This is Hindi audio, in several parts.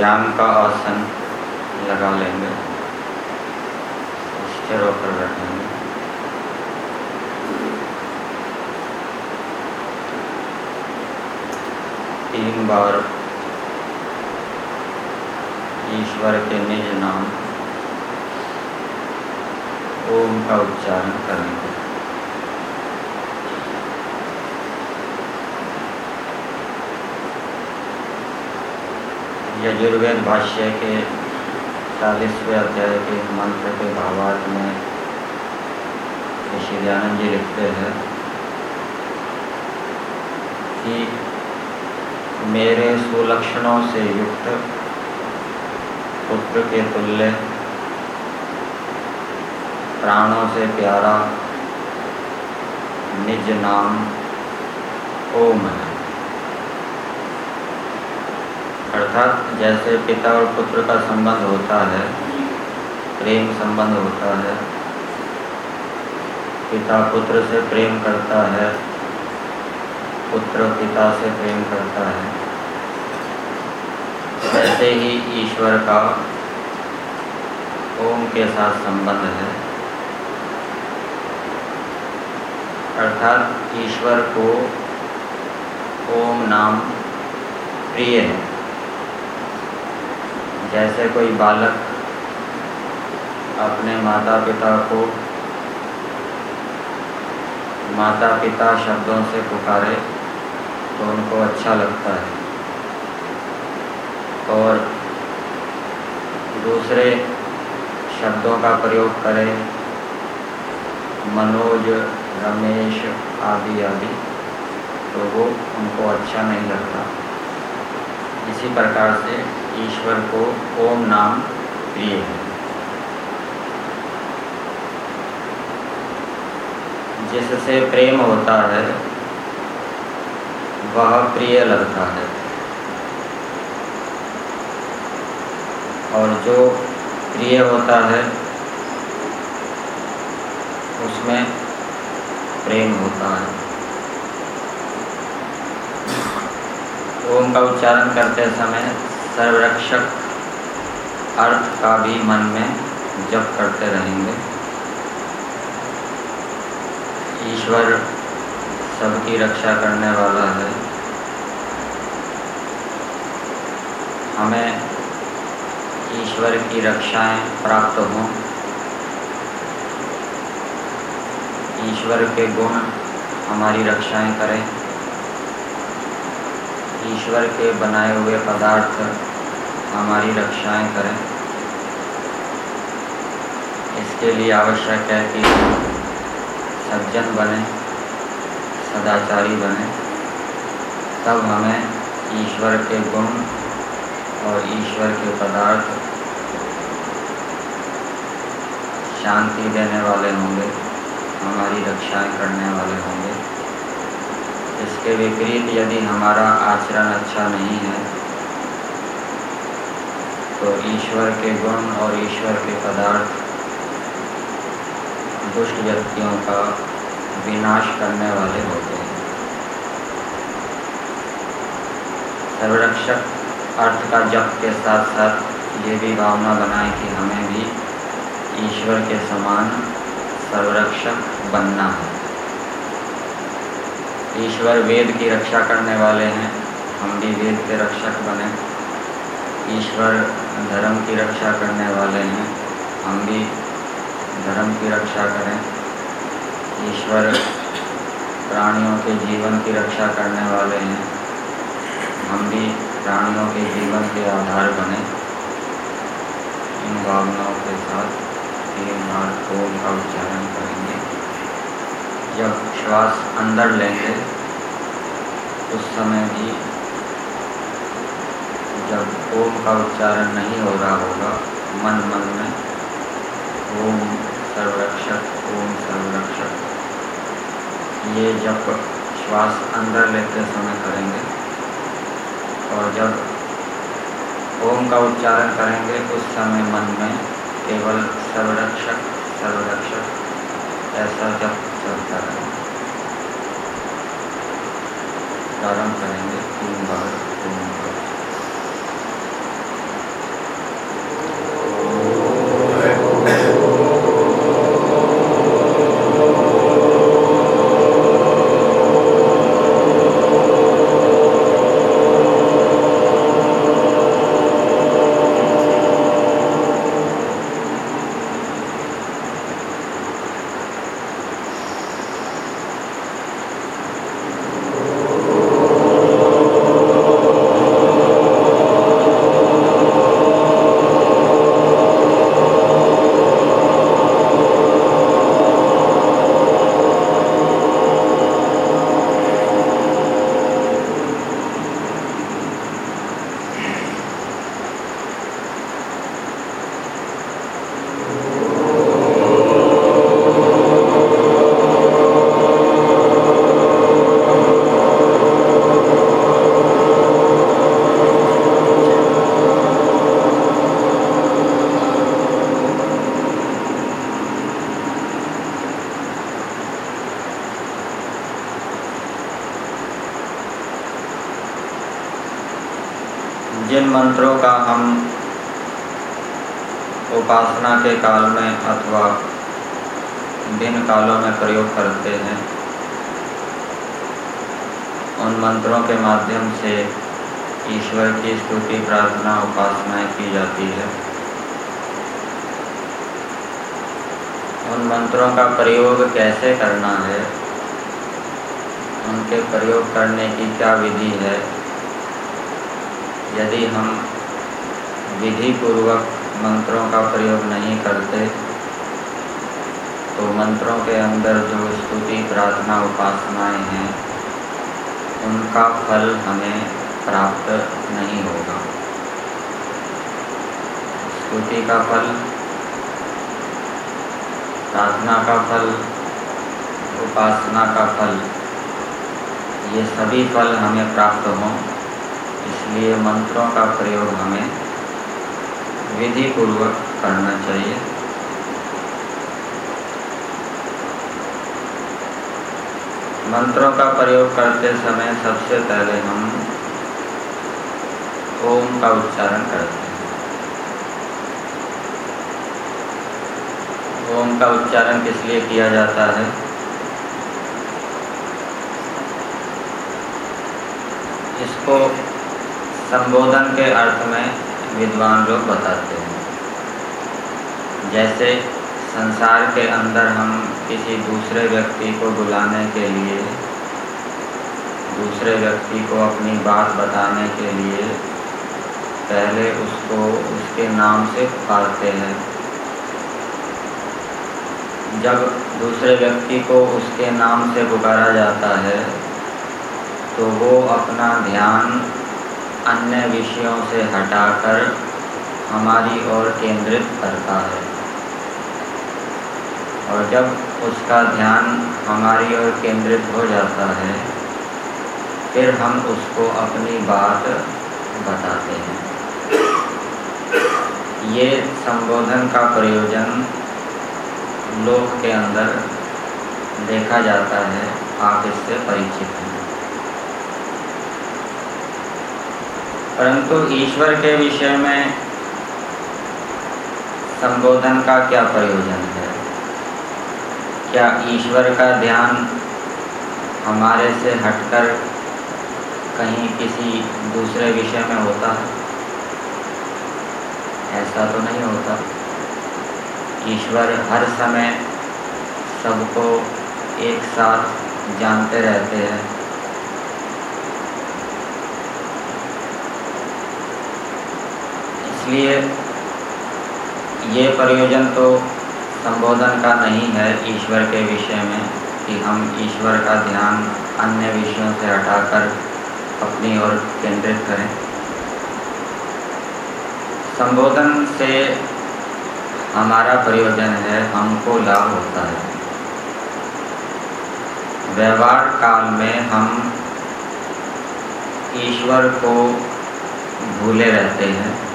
ध्यान का आसन लगा लेंगे। स्थिर होकर बैठेंगे तीन बार ईश्वर के निज नाम ओम का उच्चारण करेंगे। यजुर्वेद भाष्य के चालीसवें अध्याय के मंत्र के भावार्थ में ऋषि दयानंद जी लिखते हैं कि मेरे सुलक्षणों से युक्त पुत्र के तुल्य, प्राणों से प्यारा, निज नाम ओम है। अर्थात जैसे पिता और पुत्र का संबंध होता है, प्रेम संबंध होता है, पिता पुत्र से प्रेम करता है, पुत्र पिता से प्रेम करता है। ऐसे ही ईश्वर का ओम के साथ संबंध है। अर्थात ईश्वर को ओम नाम प्रिय है। जैसे कोई बालक अपने माता पिता को माता पिता शब्दों से पुकारे तो उनको अच्छा लगता है। और दूसरे शब्दों का प्रयोग करें, मनोज, रमेश आदि आदि तो वो उनको अच्छा नहीं लगता। इसी प्रकार से ईश्वर को ओम नाम प्रिय है। जिससे प्रेम होता है, वह प्रिय लगता है। और जो प्रिय होता है, उसमें प्रेम होता है। ओम का उच्चारण करते समय सर्वरक्षक अर्थ का भी मन में जप करते रहेंगे। ईश्वर सबकी रक्षा करने वाला है। हमें ईश्वर की रक्षाएँ प्राप्त हों। ईश्वर के गुण हमारी रक्षाएँ करें। ईश्वर के बनाए हुए पदार्थ हमारी रक्षाएँ करें। इसके लिए आवश्यक है कि सज्जन बने, सदाचारी बने। तब हमें ईश्वर के गुण और ईश्वर के पदार्थ शांति देने वाले होंगे, हमारी रक्षाएँ करने वाले होंगे। इसके विपरीत यदि हमारा आचरण अच्छा नहीं है तो ईश्वर के गुण और ईश्वर के पदार्थ दुष्ट व्यक्तियों का विनाश करने वाले होते हैं। सर्वरक्षक अर्थ का जप के साथ साथ ये भी भावना बनाए कि हमें भी ईश्वर के समान सर्वरक्षक बनना है। ईश्वर वेद की रक्षा करने वाले हैं, हम भी वेद के रक्षक बने। ईश्वर धर्म की रक्षा करने वाले हैं। हम भी धर्म की रक्षा करें। ईश्वर प्राणियों के जीवन की रक्षा करने वाले हैं। हम भी प्राणियों के जीवन के आधार बने। इन भावनाओं के साथ तीन बार ओम का उच्चारण करेंगे। जब श्वास अंदर लेंगे, उस समय भी जब ओम का उच्चारण नहीं हो रहा होगा, मन मन में, ओम सर्वरक्षक ओम सर्वरक्षक। ये जब श्वास अंदर लेते समय करेंगे, और जब ओम का उच्चारण करेंगे, उस समय मन में केवल सर्वरक्षक सर्वरक्षक ऐसा जब चलता रहेगा। प्रारंभ करेंगे, तीन बार, ओम का जिन मंत्रों का हम उपासना के काल में अथवा दिन कालों में प्रयोग करते हैं। उन मंत्रों के माध्यम से ईश्वर की स्तुति, प्रार्थना, उपासनाएँ की जाती है। उन मंत्रों का प्रयोग कैसे करना है? उनके प्रयोग करने की क्या विधि है? यदि हम विधि पूर्वक मंत्रों का प्रयोग नहीं करते तो मंत्रों के अंदर जो स्तुति, प्रार्थना, उपासनाएँ हैं, उनका फल हमें प्राप्त नहीं होगा। स्तुति का फल, प्रार्थना का फल, उपासना का फल, ये सभी फल हमें प्राप्त हों, इसलिए मंत्रों का प्रयोग हमें विधि पूर्वक करना चाहिए। मंत्रों का प्रयोग करते समय सबसे पहले हम ओम का उच्चारण करते हैं। ओम का उच्चारण किस लिए किया जाता है? इसको संबोधन के अर्थ में विद्वान लोग बताते हैं। जैसे संसार के अंदर हम किसी दूसरे व्यक्ति को बुलाने के लिए, दूसरे व्यक्ति को अपनी बात बताने के लिए पहले उसको उसके नाम से पुकारते हैं। जब दूसरे व्यक्ति को उसके नाम से पुकारा जाता है तो वो अपना ध्यान अन्य विषयों से हटाकर हमारी ओर केंद्रित करता है। और जब उसका ध्यान हमारी ओर केंद्रित हो जाता है, फिर हम उसको अपनी बात बताते हैं। ये संबोधन का प्रयोजन लोक के अंदर देखा जाता है, आप इससे परिचित हैं। परंतु ईश्वर के विषय में संबोधन का क्या प्रयोजन है? क्या ईश्वर का ध्यान हमारे से हटकर कहीं किसी दूसरे विषय में होता है? ऐसा तो नहीं होता। ईश्वर हर समय सबको एक साथ जानते रहते हैं। इसलिए ये प्रयोजन तो संबोधन का नहीं है ईश्वर के विषय में कि हम ईश्वर का ध्यान अन्य विषयों से हटाकर अपनी ओर केंद्रित करें। संबोधन से हमारा प्रयोजन है, हमको लाभ होता है। व्यवहार काल में हम ईश्वर को भूले रहते हैं।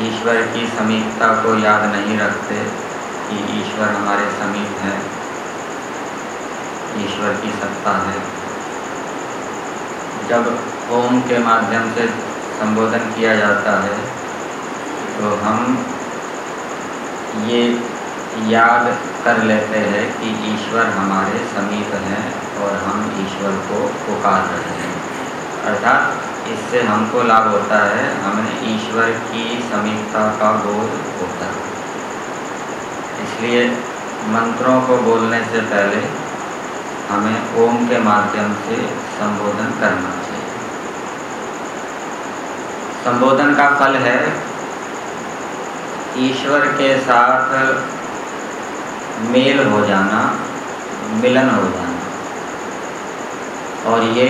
ईश्वर की समीपता को याद नहीं रखते कि ईश्वर हमारे समीप है। ईश्वर की सत्ता है। जब ओम के माध्यम से संबोधन किया जाता है तो हम ये याद कर लेते हैं कि ईश्वर हमारे समीप हैं और हम ईश्वर को पुकार रहे हैं। अर्थात इससे हमको लाभ होता है हमें ईश्वर की समीपता का बोध होता है। इसलिए मंत्रों को बोलने से पहले हमें ओम के माध्यम से संबोधन करना चाहिए। संबोधन का फल है, ईश्वर के साथ मेल हो जाना, मिलन हो जाना। और ये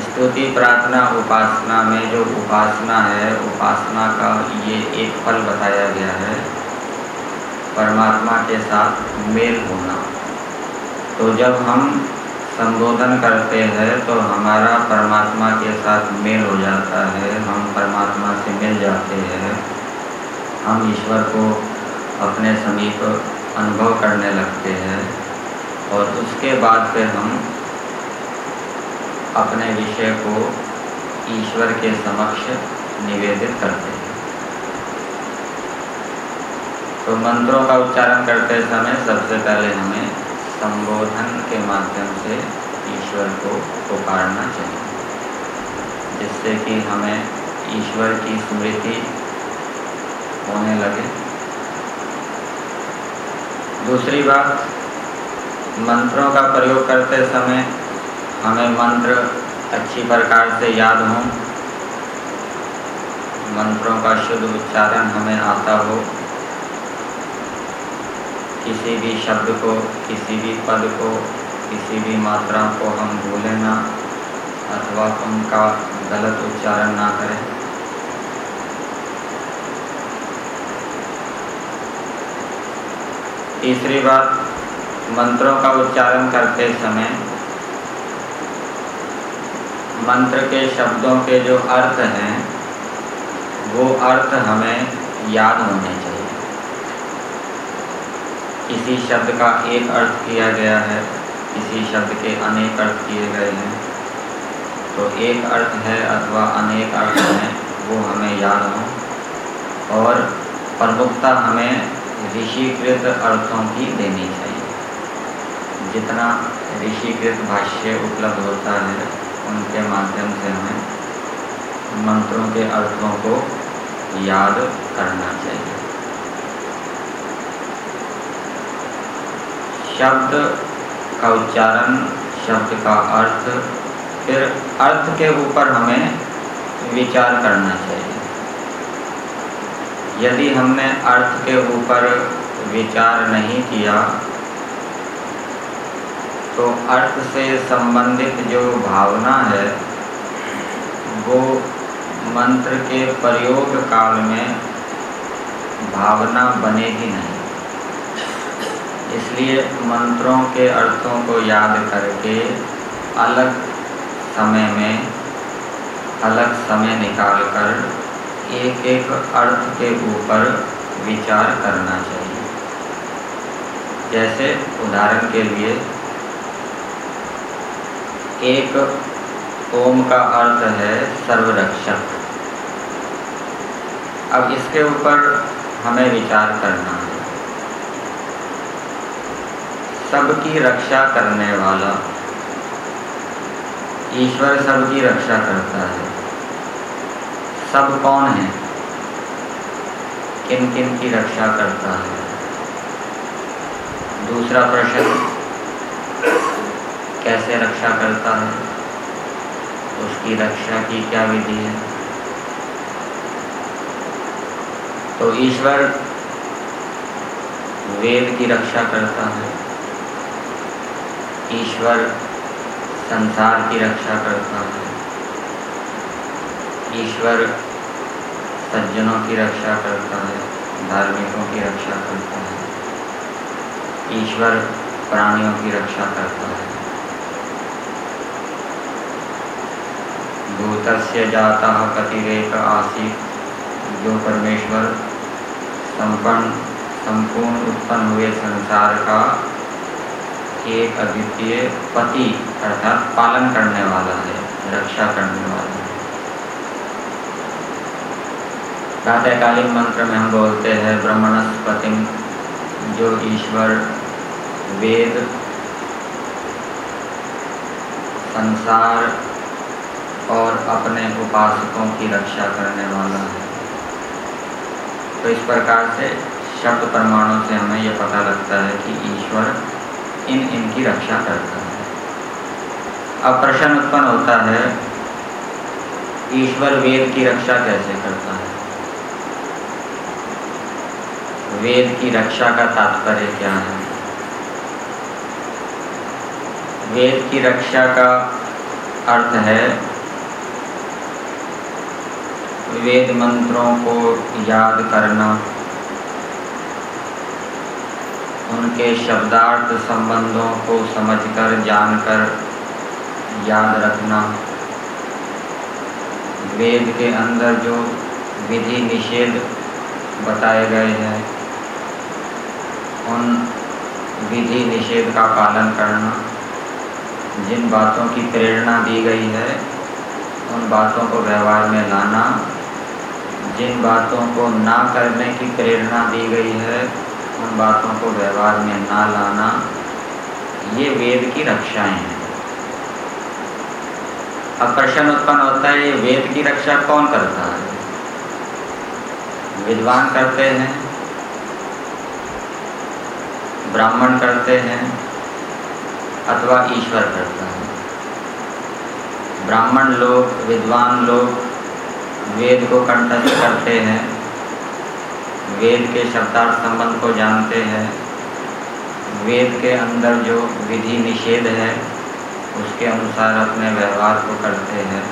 स्तुति, प्रार्थना, उपासना में जो उपासना है, उपासना का ये एक फल बताया गया है, परमात्मा के साथ मेल होना। तो जब हम संबोधन करते हैं तो हमारा परमात्मा के साथ मेल हो जाता है, हम परमात्मा से मिल जाते हैं। हम ईश्वर को अपने समीप अनुभव करने लगते हैं और उसके बाद फिर हम अपने विषय को ईश्वर के समक्ष निवेदित करते हैं। तो मंत्रों का उच्चारण करते समय सबसे पहले हमें संबोधन के माध्यम से ईश्वर को पुकारना चाहिए, जिससे कि हमें ईश्वर की स्मृति होने लगे। दूसरी बात, मंत्रों का प्रयोग करते समय हमें मंत्र अच्छी प्रकार से याद हों। मंत्रों का शुद्ध उच्चारण हमें आता हो। किसी भी शब्द को, किसी भी पद को, किसी भी मात्रा को हम भूलें ना, अथवा उनका गलत उच्चारण ना करें। तीसरी बात, मंत्रों का उच्चारण करते समय मंत्र के शब्दों के जो अर्थ हैं, वो अर्थ हमें याद होने चाहिए। किसी शब्द का एक अर्थ किया गया है किसी शब्द के अनेक अर्थ किए गए हैं। तो एक अर्थ है अथवा अनेक अर्थ हैं, वो हमें याद हों। और प्रमुखता हमें ऋषिकृत अर्थों की देनी चाहिए। जितना ऋषिकृत भाष्य उपलब्ध होता है उनके माध्यम से हमें मंत्रों के अर्थों को याद करना चाहिए। शब्द का उच्चारण, शब्द का अर्थ, फिर अर्थ के ऊपर हमें विचार करना चाहिए। यदि हमने अर्थ के ऊपर विचार नहीं किया तो अर्थ से संबंधित जो भावना है, वो मंत्र के प्रयोग काल में भावना बनेगी नहीं। इसलिए मंत्रों के अर्थों को याद करके अलग समय में, अलग समय निकाल कर एक एक अर्थ के ऊपर विचार करना चाहिए। जैसे उदाहरण के लिए एक ओम का अर्थ है सर्वरक्षक। अब इसके ऊपर हमें विचार करना है। सबकी रक्षा करने वाला ईश्वर सबकी रक्षा करता है। सब कौन है? किन किन की रक्षा करता है? दूसरा प्रश्न कैसे रक्षा करता है, उसकी रक्षा की क्या विधि है। तो ईश्वर वेद की रक्षा करता है, ईश्वर संसार की रक्षा करता है, ईश्वर सज्जनों की रक्षा करता है, धार्मिकों की रक्षा करता है, ईश्वर प्राणियों की रक्षा करता है। भूतस्य जाता कतिरेक आसित। जो परमेश्वर संपन्न, संपूर्ण उत्पन्न हुए संसार का एक अद्वितीय पति, अर्थात पालन करने वाला है, रक्षा करने वाला है। प्रातःकालीन मंत्र में हम बोलते हैं, ब्रह्मणस्पति, जो ईश्वर, वेद, संसार और अपने उपासकों की रक्षा करने वाला है। तो इस प्रकार से शब्द प्रमाणों से हमें यह पता लगता है कि ईश्वर इन इनकी रक्षा करता है। अब प्रश्न उत्पन्न होता है, ईश्वर वेद की रक्षा कैसे करता है? वेद की रक्षा का तात्पर्य क्या है? वेद की रक्षा का अर्थ है वेद मंत्रों को याद करना, उनके शब्दार्थ संबंधों को समझकर, जानकर याद रखना। वेद के अंदर जो विधि निषेध बताए गए हैं, उन विधि निषेध का पालन करना। जिन बातों की प्रेरणा दी गई है, उन बातों को व्यवहार में लाना। जिन बातों को ना करने की प्रेरणा दी गई है, उन बातों को व्यवहार में ना लाना, ये वेद की रक्षाएँ हैं। अब प्रश्न उत्पन्न होता है, ये वेद की रक्षा कौन करता है? विद्वान करते हैं, ब्राह्मण करते हैं, अथवा ईश्वर करता है। ब्राह्मण लोग, विद्वान लोग वेद को कंटस्थ करते हैं। वेद के शब्दार्थ संबंध को जानते हैं। वेद के अंदर जो विधि निषेध है, उसके अनुसार अपने व्यवहार को करते हैं।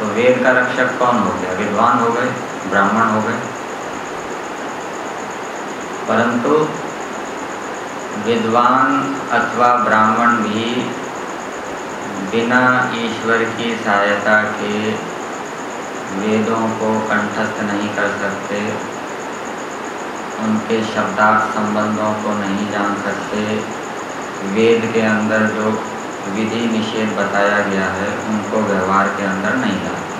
तो वेद का रक्षक कौन हो गया? विद्वान हो गए, ब्राह्मण हो गए। परंतु विद्वान अथवा ब्राह्मण भी बिना ईश्वर की सहायता के वेदों को कंठस्थ नहीं कर सकते, उनके शब्दार्थ संबंधों को नहीं जान सकते। वेद के अंदर जो विधि निषेध बताया गया है, उनको व्यवहार के अंदर नहीं लाते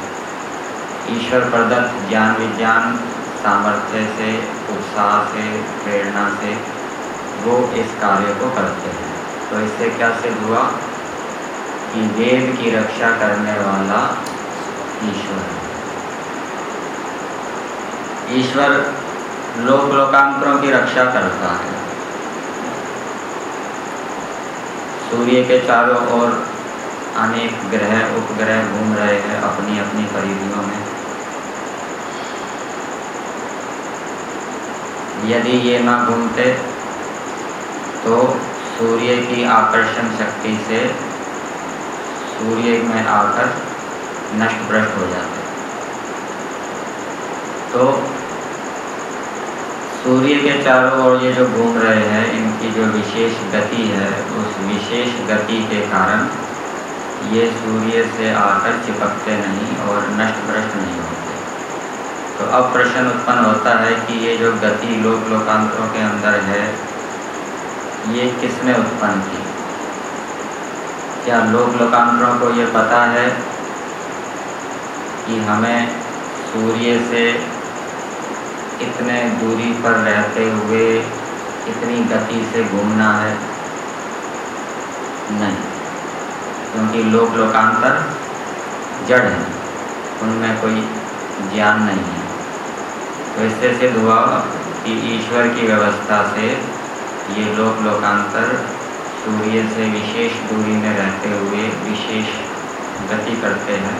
ईश्वर प्रदत्त ज्ञान विज्ञान, सामर्थ्य से, उत्साह से, प्रेरणा से, वो इस कार्य को करते हैं। तो इससे क्या सिद्ध हुआ? कि वेद की रक्षा करने वाला ईश्वर है। ईश्वर लोक लोकांतरों की रक्षा करता है। सूर्य के चारों ओर अनेक ग्रह, उपग्रह घूम रहे हैं अपनी अपनी परिधियों में। यदि ये ना घूमते तो सूर्य की आकर्षण शक्ति से सूर्य में आकर नष्ट भ्रष्ट हो जाते। तो सूर्य के चारों ओर ये जो घूम रहे हैं, इनकी जो विशेष गति है, उस विशेष गति के कारण ये सूर्य से आकर चिपकते नहीं और नष्ट भ्रष्ट नहीं होते। तो अब प्रश्न उत्पन्न होता है कि ये जो गति लोक लोकांतरों के अंदर है, ये किसने उत्पन्न की? क्या लोक लोकांतरों को ये पता है कि हमें सूर्य से इतने दूरी पर रहते हुए इतनी गति से घूमना है? नहीं। क्योंकि लोक लोकांतर जड़ है। उनमें कोई ज्ञान नहीं है। तो इससे सिद्ध हुआ कि ईश्वर की व्यवस्था से ये लोक लोकांतर सूर्य से विशेष दूरी में रहते हुए विशेष गति करते हैं।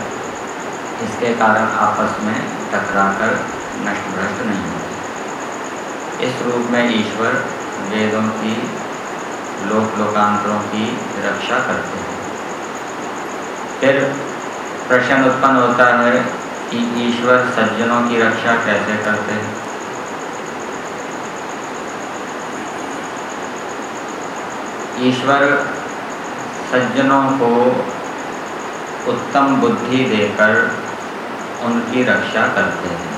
इसके कारण आपस में टकराकर नष्ट भ्रष्ट नहीं इस रूप में ईश्वर वेदों की लोक लोकांतरों की रक्षा करते हैं। फिर प्रश्न उत्पन्न होता है कि ईश्वर सज्जनों की रक्षा कैसे करते हैं? ईश्वर सज्जनों को उत्तम बुद्धि देकर उनकी रक्षा करते हैं।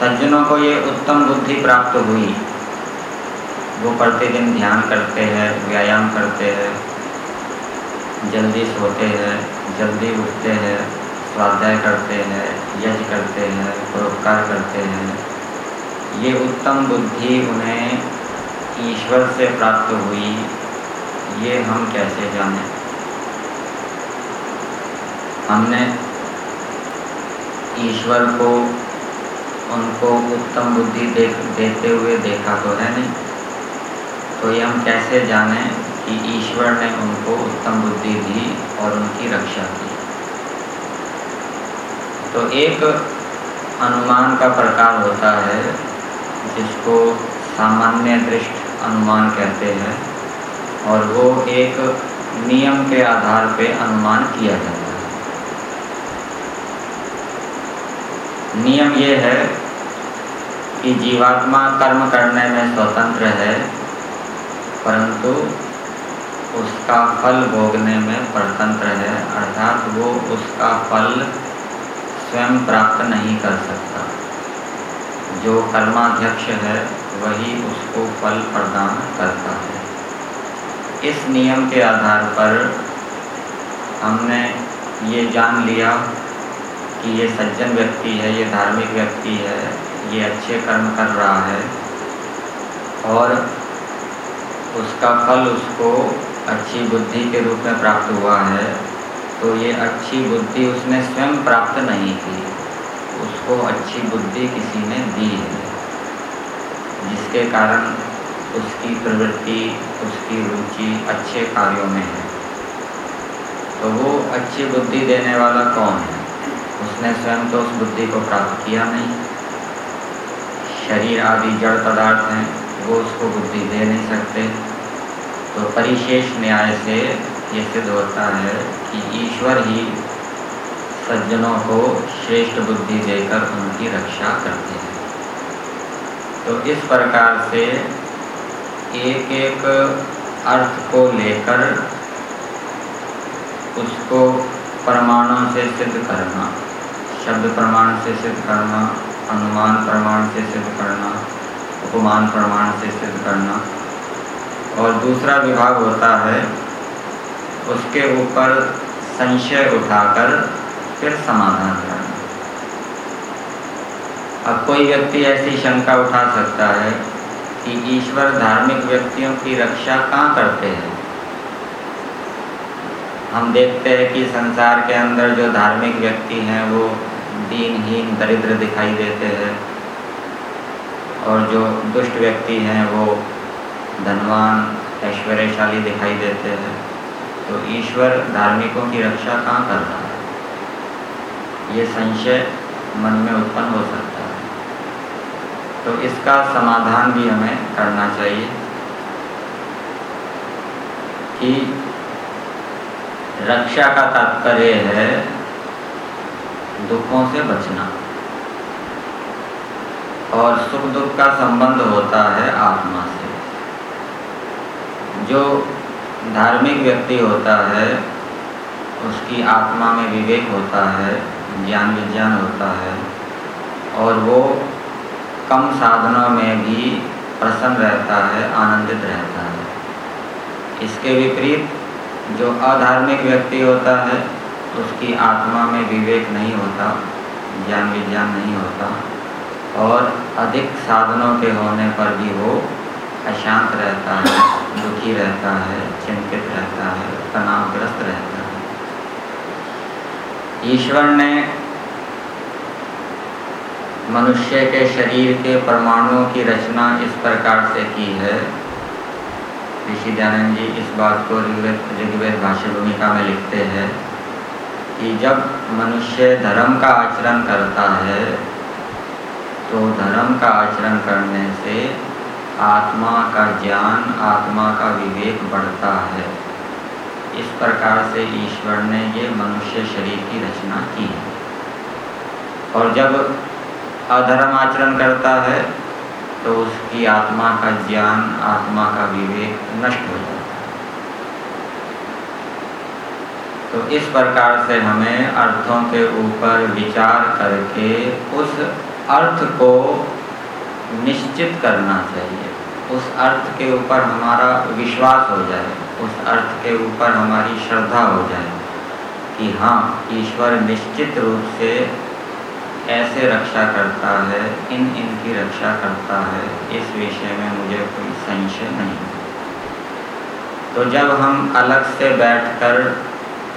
सज्जनों को ये उत्तम बुद्धि प्राप्त हुई। वो प्रतिदिन ध्यान करते हैं, व्यायाम करते हैं, जल्दी सोते हैं, जल्दी उठते हैं, स्वाध्याय करते हैं, यज्ञ करते हैं, परोपकार करते हैं। ये उत्तम बुद्धि उन्हें ईश्वर से प्राप्त हुई, ये हम कैसे जानें? हमने ईश्वर को उनको उत्तम बुद्धि दे, देते हुए देखा तो है नहीं। तो ये हम कैसे जाने कि ईश्वर ने उनको उत्तम बुद्धि दी और उनकी रक्षा की? तो एक अनुमान का प्रकार होता है जिसको सामान्य दृष्ट अनुमान कहते हैं और वो एक नियम के आधार पे अनुमान किया जाता है। नियम ये है कि जीवात्मा कर्म करने में स्वतंत्र है, परंतु उसका फल भोगने में परतंत्र है, अर्थात वो उसका फल स्वयं प्राप्त नहीं कर सकता। जो कर्माध्यक्ष है, वही उसको फल प्रदान करता है। इस नियम के आधार पर हमने ये जान लिया कि ये सज्जन व्यक्ति है, ये धार्मिक व्यक्ति है ये अच्छे कर्म कर रहा है और उसका फल उसको अच्छी बुद्धि के रूप में प्राप्त हुआ है तो ये अच्छी बुद्धि उसने स्वयं प्राप्त नहीं की, उसको अच्छी बुद्धि किसी ने दी है, जिसके कारण उसकी प्रवृत्ति, उसकी रुचि अच्छे कार्यों में है। तो वो अच्छी बुद्धि देने वाला कौन है? उसने स्वयं तो उस बुद्धि को प्राप्त किया नहीं। शरीर आदि जड़ पदार्थ हैं, वो उसको बुद्धि दे नहीं सकते। तो परिशेष न्याय से ये सिद्ध होता है कि ईश्वर ही सज्जनों को श्रेष्ठ बुद्धि देकर उनकी रक्षा करते हैं। तो इस प्रकार से एक एक अर्थ को लेकर उसको प्रमाणों से सिद्ध करना, शब्द प्रमाण से सिद्ध करना अनुमान प्रमाण से सिद्ध करना उपमान प्रमाण से सिद्ध करना। और दूसरा विभाग होता है, उसके ऊपर संशय उठाकर फिर समाधान करना। अब कोई व्यक्ति ऐसी शंका उठा सकता है कि ईश्वर धार्मिक व्यक्तियों की रक्षा कहाँ करते हैं? हम देखते हैं कि संसार के अंदर जो धार्मिक व्यक्ति हैं, वो दीनहीन दरिद्र दिखाई देते हैं। और जो दुष्ट व्यक्ति हैं, वो धनवान, ऐश्वर्यशाली दिखाई देते हैं। तो ईश्वर धार्मिकों की रक्षा कहाँ कर रहा है? ये संशय मन में उत्पन्न हो सकता है। तो इसका समाधान भी हमें करना चाहिए कि रक्षा का तात्पर्य है दुखों से बचना। और सुख दुख का संबंध होता है आत्मा से। जो धार्मिक व्यक्ति होता है, उसकी आत्मा में विवेक होता है, ज्ञान विज्ञान होता है, और वो कम साधनों में भी प्रसन्न रहता है, आनंदित रहता है। इसके विपरीत जो अधार्मिक व्यक्ति होता है उसकी आत्मा में विवेक नहीं होता, ज्ञान विज्ञान नहीं होता, और अधिक साधनों के होने पर भी वो अशांत रहता है, दुखी रहता है, चिंतित रहता है, तनावग्रस्त रहता है। ईश्वर ने मनुष्य के शरीर के परमाणुओं की रचना इस प्रकार से की है। ऋषि दयानंद जी इस बात को ऋग्वेद ऋग्वेद भाष्य भूमिका में लिखते हैं कि जब मनुष्य धर्म का आचरण करता है तो धर्म का आचरण करने से आत्मा का ज्ञान, आत्मा का विवेक बढ़ता है। इस प्रकार से ईश्वर ने ये मनुष्य शरीर की रचना की है। और जब अधर्म आचरण करता है तो उसकी आत्मा का ज्ञान, आत्मा का विवेक नष्ट हो जाता है। तो इस प्रकार से हमें अर्थों के ऊपर विचार करके उस अर्थ को निश्चित करना चाहिए। उस अर्थ के ऊपर हमारा विश्वास हो जाए, उस अर्थ के ऊपर हमारी श्रद्धा हो जाए कि हाँ ईश्वर निश्चित रूप से ऐसे रक्षा करता है, इन इनकी रक्षा करता है, इस विषय में मुझे कोई संशय नहीं। तो जब हम अलग से बैठकर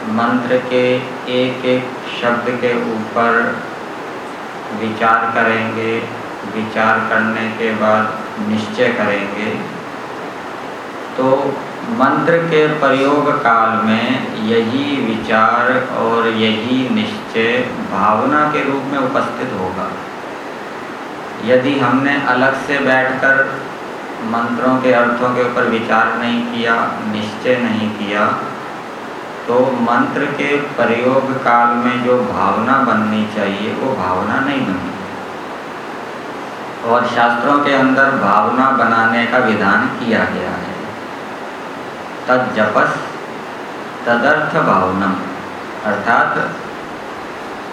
मंत्र के एक एक शब्द के ऊपर विचार करेंगे, विचार करने के बाद निश्चय करेंगे। तो मंत्र के प्रयोग काल में यही विचार और यही निश्चय भावना के रूप में उपस्थित होगा। यदि हमने अलग से बैठकर मंत्रों के अर्थों के ऊपर विचार नहीं किया, निश्चय नहीं किया तो मंत्र के प्रयोग काल में जो भावना बननी चाहिए, वो भावना नहीं बननी और शास्त्रों के अंदर भावना बनाने का विधान किया गया है। तद जपस, तदर्थ भावना अर्थात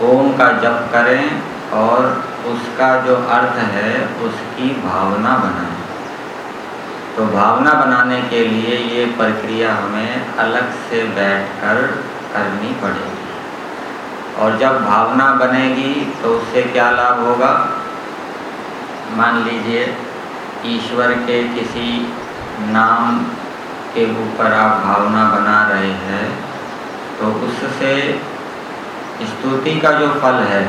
ओम का जप करें और उसका जो अर्थ है, उसकी भावना बनाएँ। तो भावना बनाने के लिए ये प्रक्रिया हमें अलग से बैठकर करनी पड़ेगी। और जब भावना बनेगी तो उससे क्या लाभ होगा? मान लीजिए, ईश्वर के किसी नाम के ऊपर आप भावना बना रहे हैं तो उससे स्तुति का जो फल है,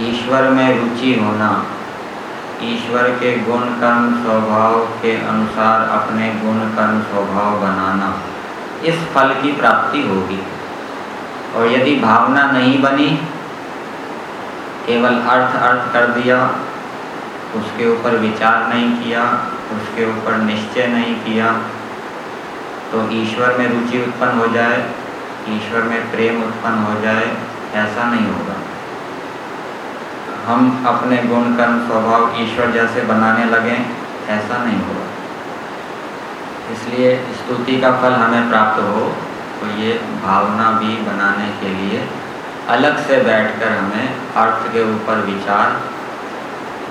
ईश्वर में रुचि होना ईश्वर के गुण कर्म स्वभाव के अनुसार अपने गुण कर्म स्वभाव बनाना, इस फल की प्राप्ति होगी। और यदि भावना नहीं बनी, केवल अर्थ अर्थ कर दिया, उसके ऊपर विचार नहीं किया, उसके ऊपर निश्चय नहीं किया तो ईश्वर में रुचि उत्पन्न हो जाए, ईश्वर में प्रेम उत्पन्न हो जाए, ऐसा नहीं होगा। हम अपने गुण, कर्म, स्वभाव ईश्वर जैसे बनाने लगें, ऐसा नहीं होगा। इसलिए स्तुति का फल हमें प्राप्त हो तो ये भावना भी बनाने के लिए अलग से बैठकर हमें अर्थ के ऊपर विचार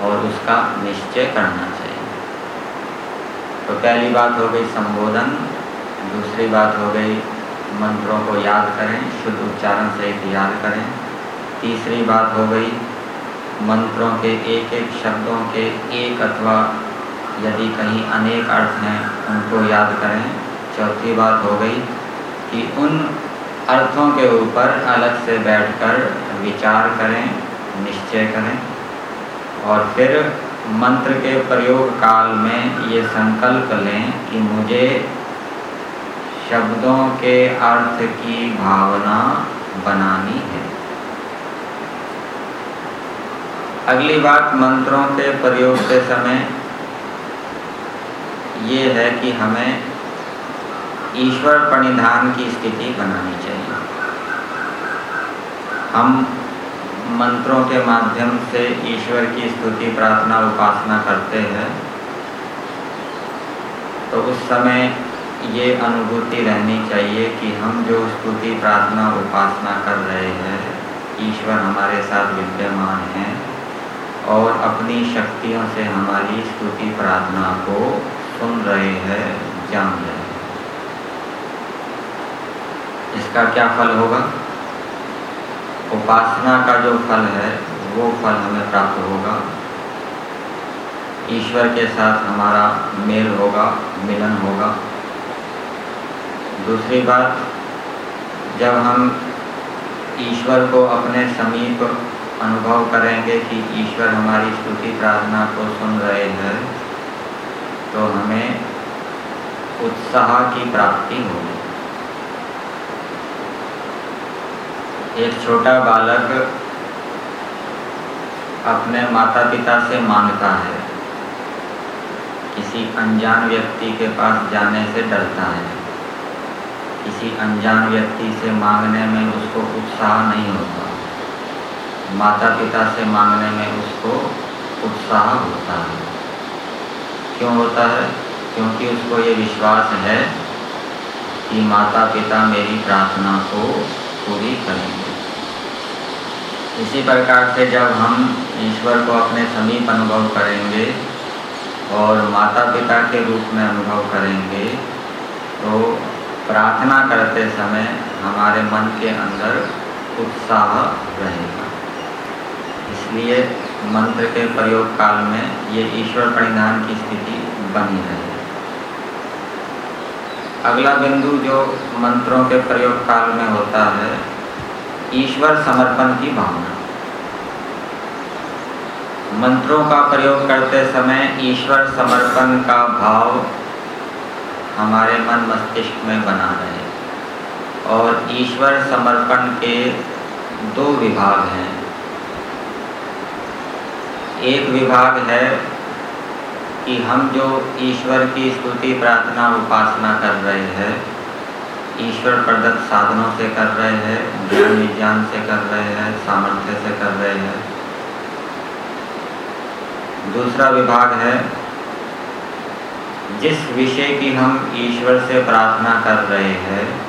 और उसका निश्चय करना चाहिए। तो पहली बात हो गई संबोधन, दूसरी बात हो गई मंत्रों को याद करें, शुद्ध उच्चारण सहित याद करें। तीसरी बात हो गई मंत्रों के एक एक शब्दों के, एक अथवा यदि कहीं अनेक अर्थ हैं, उनको याद करें। चौथी बात हो गई कि उन अर्थों के ऊपर अलग से बैठकर विचार करें, निश्चय करें। और फिर मंत्र के प्रयोग काल में ये संकल्प लें कि मुझे शब्दों के अर्थ की भावना बनानी है। अगली बात मंत्रों के प्रयोग के समय ये है कि हमें ईश्वर परिधान की स्थिति बनानी चाहिए। हम मंत्रों के माध्यम से ईश्वर की स्तुति, प्रार्थना, उपासना करते हैं तो उस समय ये अनुभूति रहनी चाहिए कि हम जो स्तुति, प्रार्थना, उपासना कर रहे हैं, ईश्वर हमारे साथ विद्यमान हैं। और अपनी शक्तियों से हमारी स्तुति प्रार्थना को सुन रहे हैं, जान रहे हैं। इसका क्या फल होगा? उपासना का जो फल है, वो फल हमें प्राप्त होगा। ईश्वर के साथ हमारा मेल होगा, मिलन होगा। दूसरी बात, जब हम ईश्वर को अपने समीप अनुभव करेंगे कि ईश्वर हमारी स्तुति प्रार्थना को सुन रहे हैं तो हमें उत्साह की प्राप्ति होगी। एक छोटा बालक अपने माता पिता से माँगता है। किसी अनजान व्यक्ति के पास जाने से डरता है। किसी अनजान व्यक्ति से मांगने में उसको उत्साह नहीं होता। माता पिता से मांगने में उसको उत्साह होता है। क्यों होता है? क्योंकि उसको ये विश्वास है कि माता पिता मेरी प्रार्थना को पूरी करेंगे। इसी प्रकार से जब हम ईश्वर को अपने समीप अनुभव करेंगे और माता पिता के रूप में अनुभव करेंगे तो प्रार्थना करते समय हमारे मन के अंदर उत्साह रहेगा। इसलिए मंत्र के प्रयोग काल में ये ईश्वर परिधान की स्थिति बनी रहे। अगला बिंदु जो मंत्रों के प्रयोग काल में होता है, ईश्वर समर्पण की भावना। मंत्रों का प्रयोग करते समय ईश्वर समर्पण का भाव हमारे मन मस्तिष्क में बना रहे। और ईश्वर समर्पण के दो विभाग हैं। एक विभाग है कि हम जो ईश्वर की स्तुति, प्रार्थना, उपासना कर रहे हैं, ईश्वर प्रदत्त साधनों से कर रहे हैं, ज्ञान विज्ञान से कर रहे हैं, सामर्थ्य से कर रहे हैं। दूसरा विभाग है जिस विषय की हम ईश्वर से प्रार्थना कर रहे हैं,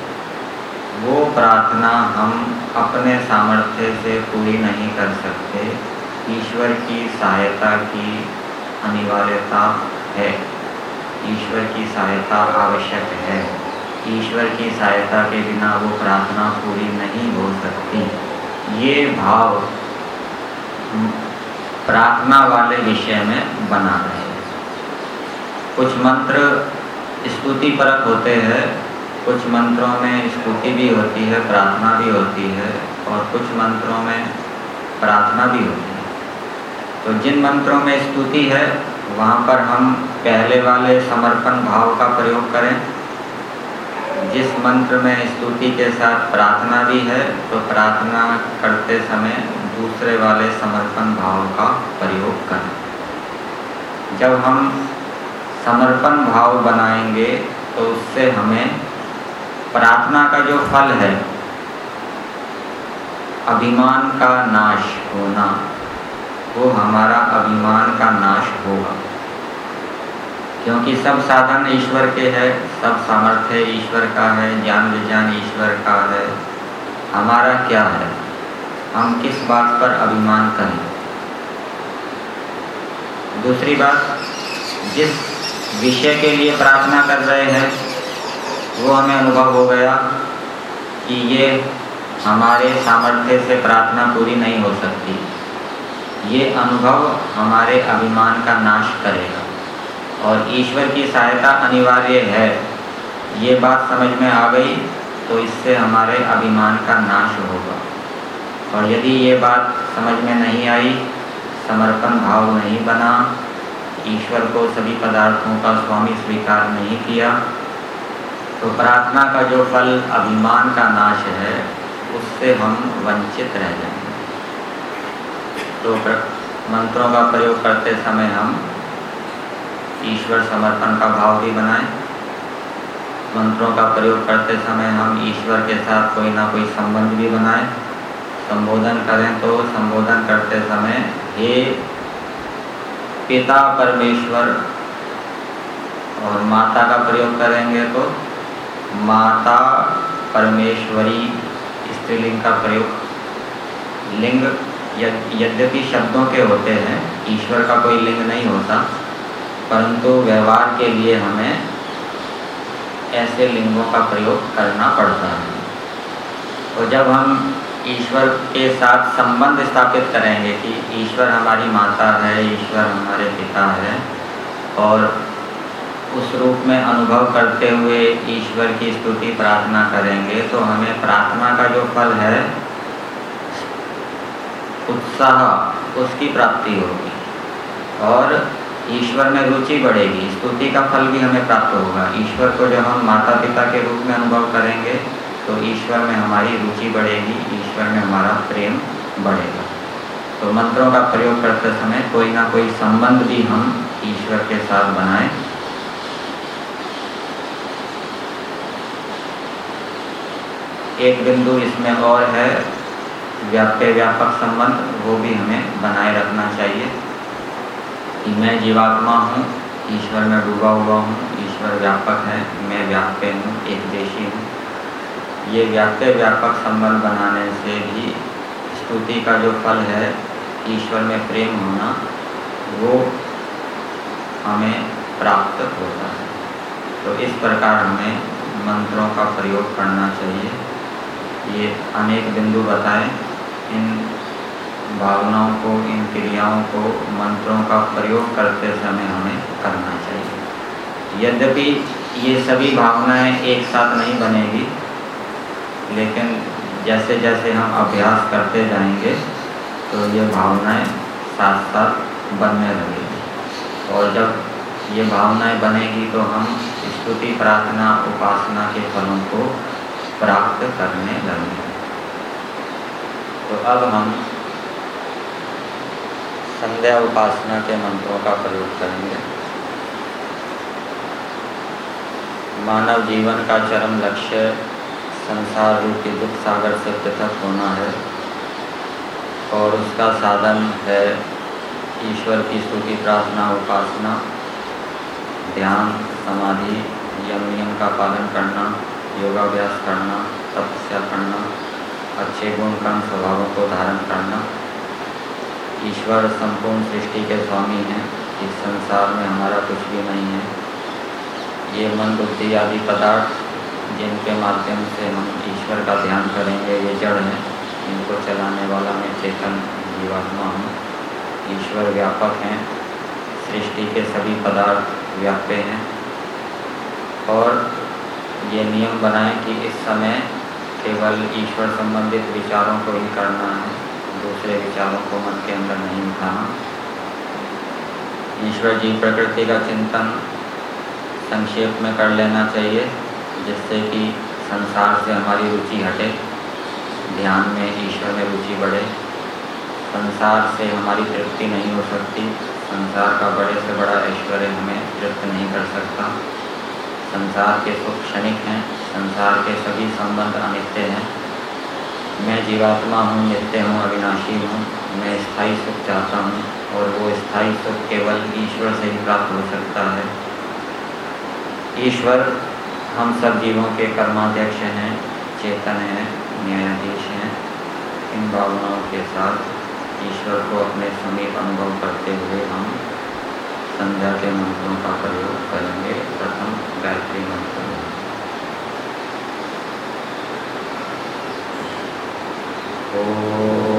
वो प्रार्थना हम अपने सामर्थ्य से पूरी नहीं कर सकते। ईश्वर की सहायता की अनिवार्यता है। ईश्वर की सहायता आवश्यक है। ईश्वर की सहायता के बिना वो प्रार्थना पूरी नहीं हो सकती। ये भाव प्रार्थना वाले विषय में बना रहे कुछ मंत्र स्तुति परक होते हैं, कुछ मंत्रों में स्तुति भी होती है, प्रार्थना भी होती है, और कुछ मंत्रों में प्रार्थना भी होती है। तो जिन मंत्रों में स्तुति है, वहाँ पर हम पहले वाले समर्पण भाव का प्रयोग करें। जिस मंत्र में स्तुति के साथ प्रार्थना भी है तो प्रार्थना करते समय दूसरे वाले समर्पण भाव का प्रयोग करें। जब हम समर्पण भाव बनाएँगे तो उससे हमें प्रार्थना का जो फल है, अभिमान का नाश होना वो हमारा अभिमान का नाश होगा। क्योंकि सब साधन ईश्वर के है, सब सामर्थ्य ईश्वर का है, ज्ञान विज्ञान ईश्वर का है। हमारा क्या है? हम किस बात पर अभिमान करें? दूसरी बात, जिस विषय के लिए प्रार्थना कर रहे हैं, वो हमें अनुभव हो गया कि ये हमारे सामर्थ्य से प्रार्थना पूरी नहीं हो सकती। ये अनुभव हमारे अभिमान का नाश करेगा। और ईश्वर की सहायता अनिवार्य है। ये बात समझ में आ गई तो इससे हमारे अभिमान का नाश होगा। और यदि ये बात समझ में नहीं आई, समर्पण भाव नहीं बना, ईश्वर को सभी पदार्थों का स्वामी स्वीकार नहीं किया तो प्रार्थना का जो फल अभिमान का नाश है, उससे हम वंचित रह जाएँगे तो मंत्रों का प्रयोग करते समय हम ईश्वर समर्पण का भाव भी बनाएँ मंत्रों का प्रयोग करते समय हम ईश्वर के साथ कोई ना कोई संबंध भी बनाएँ संबोधन करें तो संबोधन करते समय हे पिता परमेश्वर और माता का प्रयोग करेंगे तो माता परमेश्वरी स्त्रीलिंग का प्रयोग, लिंग यद्यपि शब्दों के होते हैं, ईश्वर का कोई लिंग नहीं होता, परंतु व्यवहार के लिए हमें ऐसे लिंगों का प्रयोग करना पड़ता है। और जब हम ईश्वर के साथ संबंध स्थापित करेंगे कि ईश्वर हमारी माता है, ईश्वर हमारे पिता है, और उस रूप में अनुभव करते हुए ईश्वर की स्तुति प्रार्थना करेंगे तो हमें प्रार्थना का जो फल है उत्साह उसकी प्राप्ति होगी। और ईश्वर में रुचि बढ़ेगी। स्तुति का फल भी हमें प्राप्त होगा। ईश्वर को जब हम माता पिता के रूप में अनुभव करेंगे तो ईश्वर में हमारी रुचि बढ़ेगी, ईश्वर में हमारा प्रेम बढ़ेगा। तो मंत्रों का प्रयोग करते समय कोई ना कोई संबंध भी हम ईश्वर के साथ बनाएँ। एक बिंदु इसमें और है। व्याप्य व्यापक संबंध, वो भी हमें बनाए रखना चाहिए। कि मैं जीवात्मा हूँ, ईश्वर में डूबा हुआ हूँ, ईश्वर व्यापक है, मैं व्याप्य हूँ, एक देशी हूँ। ये व्याप्य व्यापक संबंध बनाने से भी स्तुति का जो फल है, ईश्वर में प्रेम होना, वो हमें प्राप्त होता है। तो इस प्रकार हमें मंत्रों का प्रयोग करना चाहिए। ये अनेक बिंदु बताए। इन भावनाओं को, इन क्रियाओं को, मंत्रों का प्रयोग करते समय हमें करना चाहिए। यद्यपि ये सभी भावनाएँ एक साथ नहीं बनेगी, लेकिन जैसे जैसे हम अभ्यास करते जाएँगे तो ये भावनाएँ साथ साथ बनने लगेगी। और जब ये भावनाएँ बनेगी तो हम स्तुति, प्रार्थना, उपासना के फलों को प्राप्त करने लगे तो अब हम संध्या उपासना के मंत्रों का प्रयोग करेंगे। मानव जीवन का चरम लक्ष्य संसार रूपी दुख सागर से पृथक होना है और उसका साधन है ईश्वर की स्तुति, प्रार्थना, उपासना, ध्यान, समाधि, यम नियम का पालन करना, योगाभ्यास करना, तपस्या करना अच्छे गुण कर्म स्वभावों को धारण करना, ईश्वर संपूर्ण सृष्टि के स्वामी हैं, इस संसार में हमारा कुछ भी नहीं है। ये मन बुद्धि आदि पदार्थ जिनके माध्यम से हम ईश्वर का ध्यान करेंगे, ये जड़ हैं, इनको चलाने वाला मैं चेतन जीवात्मा हूँ। ईश्वर व्यापक हैं, सृष्टि के सभी पदार्थ व्याप्य हैं। और ये नियम बनाएँ कि इस समय केवल ईश्वर संबंधित विचारों को ही करना है, दूसरे विचारों को मन के अंदर नहीं उठाना ईश्वर जी प्रकृति का चिंतन संक्षेप में कर लेना चाहिए, जिससे कि संसार से हमारी रुचि हटे, ध्यान में ईश्वर में रुचि बढ़े। संसार से हमारी तृप्ति नहीं हो सकती, संसार का बड़े से बड़ा ऐश्वर्य हमें तृप्त नहीं कर सकता। संसार के सुख क्षणिक हैं, संसार के सभी संबंध अनित्य हैं। मैं जीवात्मा हूँ, नित्य हूँ, अविनाशी हूँ। मैं स्थायी सुख चाहता हूँ और वो स्थायी सुख केवल ईश्वर से ही प्राप्त हो सकता है। ईश्वर, हम सब जीवों के कर्माध्यक्ष हैं, चेतन हैं, न्यायाधीश हैं। इन भावनाओं के साथ ईश्वर को अपने समीप अनुभव करते हुए हम संध्या के मंत्रों का प्रयोग करेंगे प्रथम गायत्री मंत्र Amen.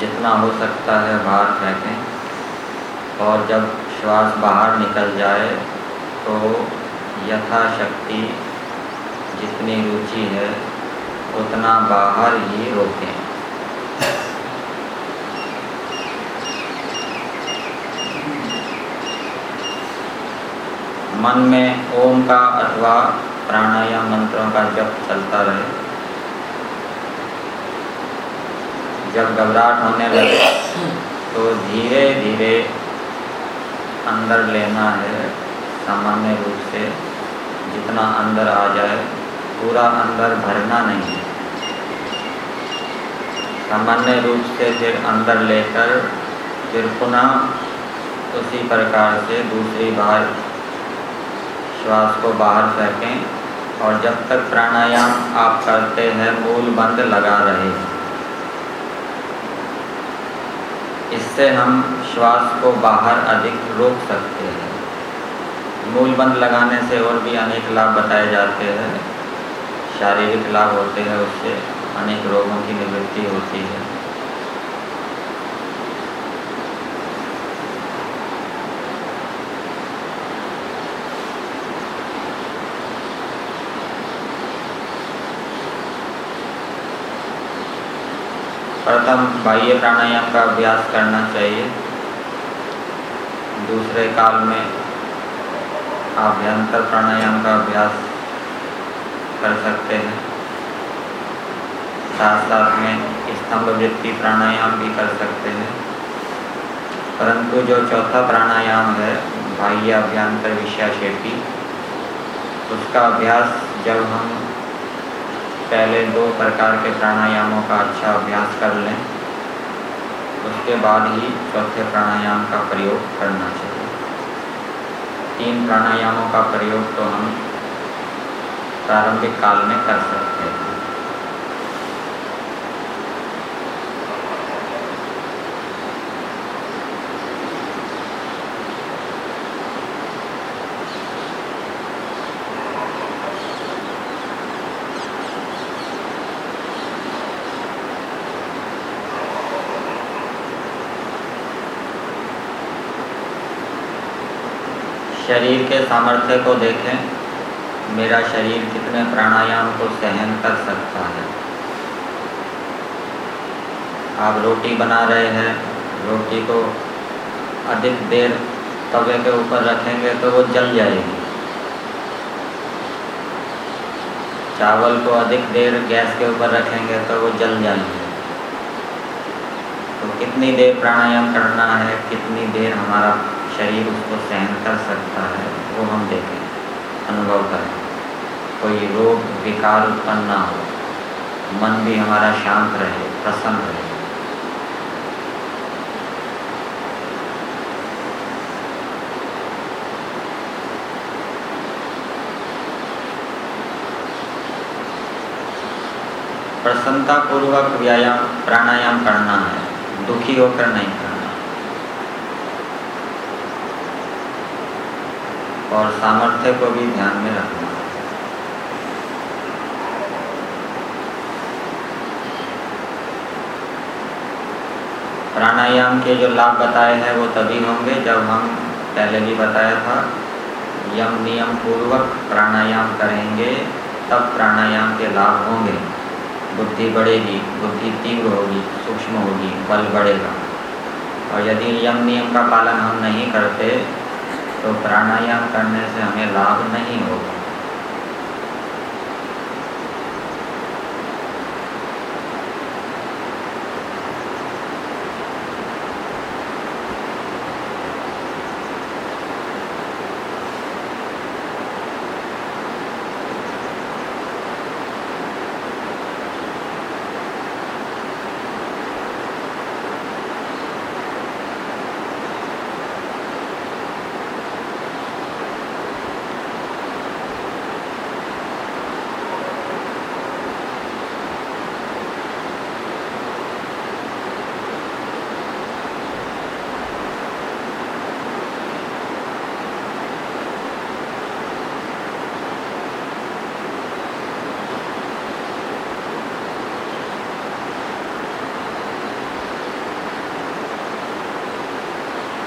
जितना हो सकता है बाहर फेंकें। और जब श्वास बाहर निकल जाए तो यथाशक्ति जितनी रुचि है, उतना बाहर ही रोकें। मन में ओम का अथवा प्राणायाम मंत्रों का जप चलता रहे। जब घबराहट होने लगे तो धीरे धीरे अंदर लेना है। सामान्य रूप से जितना अंदर आ जाए, पूरा अंदर भरना नहीं है। सामान्य रूप से फिर अंदर लेकर फिर पुनः उसी प्रकार से दूसरी बार श्वास को बाहर फेंकें और जब तक प्राणायाम आप करते हैं मूल बंद लगा रहे। इससे हम श्वास को बाहर अधिक रोक सकते हैं। मूलबंद लगाने से और भी अनेक लाभ बताए जाते हैं। शारीरिक लाभ होते हैं, उससे अनेक रोगों की निवृत्ति होती है। प्रथम बाह्य प्राणायाम का अभ्यास करना चाहिए। दूसरे काल में आभ्यंतर प्राणायाम का अभ्यास कर सकते हैं। साथ साथ में स्तंभ वृत्ति प्राणायाम भी कर सकते हैं। परंतु जो चौथा प्राणायाम है, बाह्य अभ्यंतर विषयाशेपी उसका अभ्यास जब हम पहले दो प्रकार के प्राणायामों का अच्छा अभ्यास कर लें। उसके बाद ही चौथे प्राणायाम का प्रयोग करना चाहिए। तीन प्राणायामों का प्रयोग तो हम प्रारंभिक काल में कर सकते हैं। शरीर के सामर्थ्य को देखें, मेरा शरीर कितने प्राणायाम को सहन कर सकता है। आप रोटी बना रहे हैं, रोटी को अधिक देर तवे के ऊपर रखेंगे तो वो जल जाएगी। चावल को अधिक देर गैस के ऊपर रखेंगे तो वो जल जाएँगे। तो कितनी देर प्राणायाम करना है, कितनी देर हमारा शरीर उसको सहन कर सकता है, वो हम देखें, अनुभव करें। कोई रोग, विकार उत्पन्न ना हो। मन भी हमारा शांत रहे, प्रसन्न रहे। प्रसन्नता पूर्वक व्यायाम, प्राणायाम करना है, दुखी होकर नहीं करना और सामर्थ्य को भी ध्यान में रखना। प्राणायाम के जो लाभ बताए हैं, वो तभी होंगे जब हम पहले भी बताया था, यम नियम पूर्वक प्राणायाम करेंगे, तब प्राणायाम के लाभ होंगे। बुद्धि बढ़ेगी, बुद्धि तीव्र होगी, सूक्ष्म होगी, बल बढ़ेगा। और यदि यम नियम का पालन हम नहीं करते तो प्राणायाम करने से हमें लाभ नहीं होगा